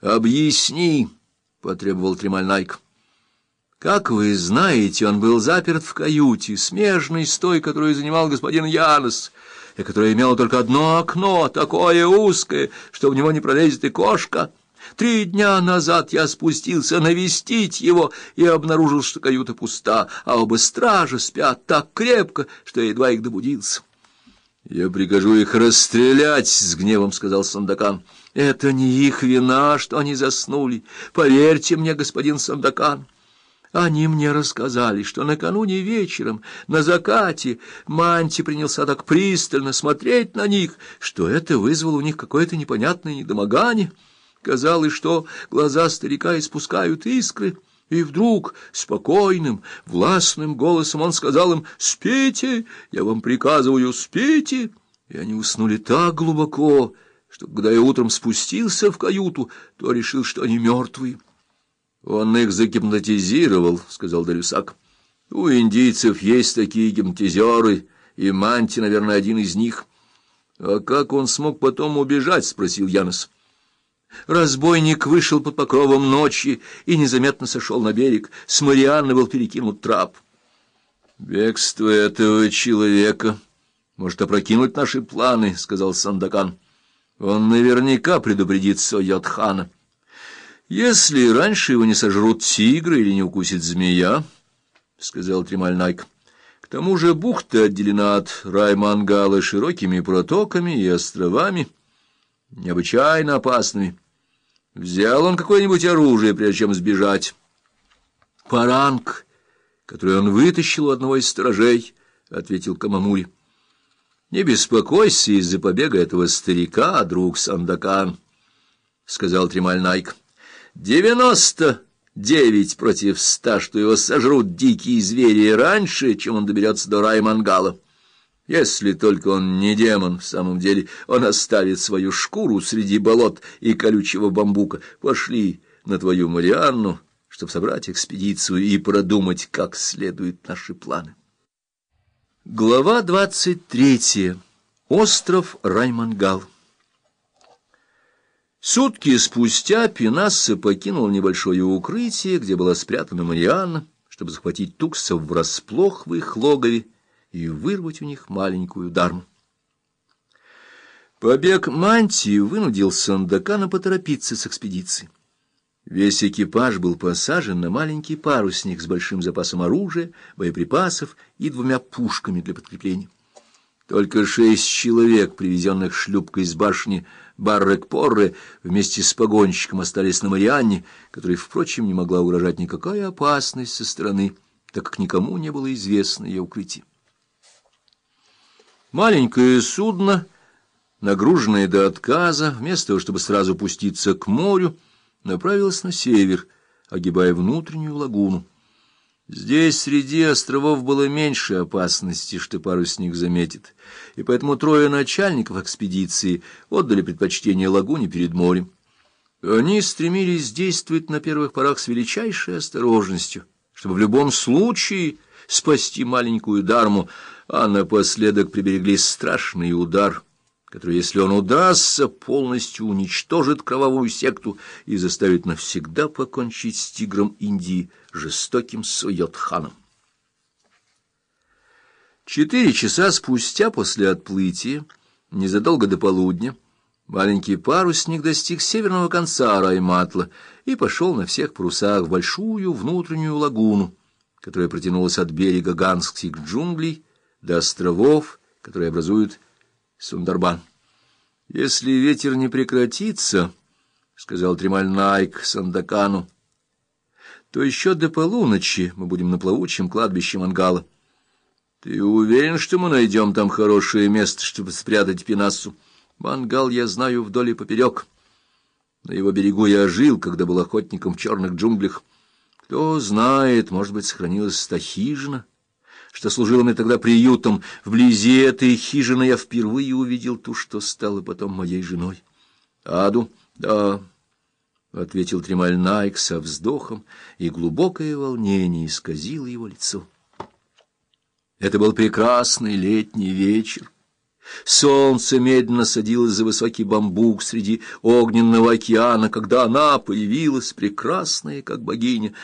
— Объясни, — потребовал Тремальнайк. — Как вы знаете, он был заперт в каюте, смежной с той, которую занимал господин Янос, и которая имела только одно окно, такое узкое, что в него не пролезет и кошка. Три дня назад я спустился навестить его и обнаружил, что каюта пуста, а оба стража спят так крепко, что я едва их добудился. — Я прикажу их расстрелять, — с гневом сказал Сандакан. — это не их вина, что они заснули. Поверьте мне, господин Сандакан. Они мне рассказали, что накануне вечером, на закате, Манти принялся так пристально смотреть на них, что это вызвало у них какое-то непонятное недомогание. Казалось, что глаза старика испускают искры. И вдруг спокойным, властным голосом он сказал им «Спите, я вам приказываю, спите!» И они уснули так глубоко, что когда я утром спустился в каюту, то решил, что они мертвые. — Он их загипнотизировал, — сказал Дарюсак. — У индийцев есть такие гипнотизеры, и Манти, наверное, один из них. — А как он смог потом убежать? — спросил Янос. Разбойник вышел под покровом ночи и незаметно сошел на берег. С Марианны был перекинут трап. — Бегство этого человека может опрокинуть наши планы, — сказал Сандакан. — он наверняка предупредит Сойотхана. Если раньше его не сожрут тигры или не укусит змея, — сказал Тремальнайк. К тому же бухта отделена от Раймангала широкими протоками и островами, необычайно опасными. Взял он какое-нибудь оружие, прежде чем сбежать. Паранг, который он вытащил у одного из сторожей, — ответил Камамури. — Не беспокойся из-за побега этого старика, друг Сандакан, — сказал Тремаль Найк. — Девяносто девять против ста, что его сожрут дикие звери раньше, чем он доберется до Раймангала. Если только он не демон, в самом деле он оставит свою шкуру среди болот и колючего бамбука. Пошли на твою Марианну, чтобы собрать экспедицию и продумать, как следуют наши планы. Глава двадцать третья. Остров Раймангал. Сутки спустя Пенасса покинул небольшое укрытие, где была спрятана Марианна, чтобы захватить туксов врасплох в их логове и вырвать у них маленькую дарму. Побег мантии вынудил Сандакана поторопиться с экспедицией. Весь экипаж был посажен на маленький парусник с большим запасом оружия, боеприпасов и двумя пушками для подкрепления. Только шесть человек, привезенных шлюпкой из башни Баррек-Порре, вместе с погонщиком остались на Марианне, которой, впрочем, не могла угрожать никакая опасность со стороны, так как никому не было известно ее укрытие. Маленькое судно, нагруженное до отказа, вместо того, чтобы сразу пуститься к морю, направилась на север, огибая внутреннюю лагуну. Здесь среди островов было меньше опасности, что парусник заметит, и поэтому трое начальников экспедиции отдали предпочтение лагуне перед морем. Они стремились действовать на первых порах с величайшей осторожностью, чтобы в любом случае спасти маленькую дарму, а напоследок приберегли страшный удар — который, если он удастся, полностью уничтожит кровавую секту и заставит навсегда покончить с тигром Индии, жестоким Суйотханом. Четыре часа спустя после отплытия, незадолго до полудня, маленький парусник достиг северного конца Райматла и пошел на всех парусах в большую внутреннюю лагуну, которая протянулась от берега ганских джунглей до островов, которые образуют Сундарбан. — Если ветер не прекратится, — сказал Тремаль Найк Сандакану, — то еще до полуночи мы будем на плавучем кладбище Мангала. Ты уверен, что мы найдем там хорошее место, чтобы спрятать Пенассу? Мангал я знаю вдоль и поперек. На его берегу я жил, когда был охотником в черных джунглях. Кто знает, может быть, сохранилась стахижина что служило мне тогда приютом. Вблизи этой хижины я впервые увидел ту, что стала потом моей женой. — Аду? — Да, — ответил Тремаль Найк со вздохом, и глубокое волнение исказило его лицо. Это был прекрасный летний вечер. Солнце медленно садилось за высокий бамбук среди огненного океана, когда она появилась, прекрасная, как богиня,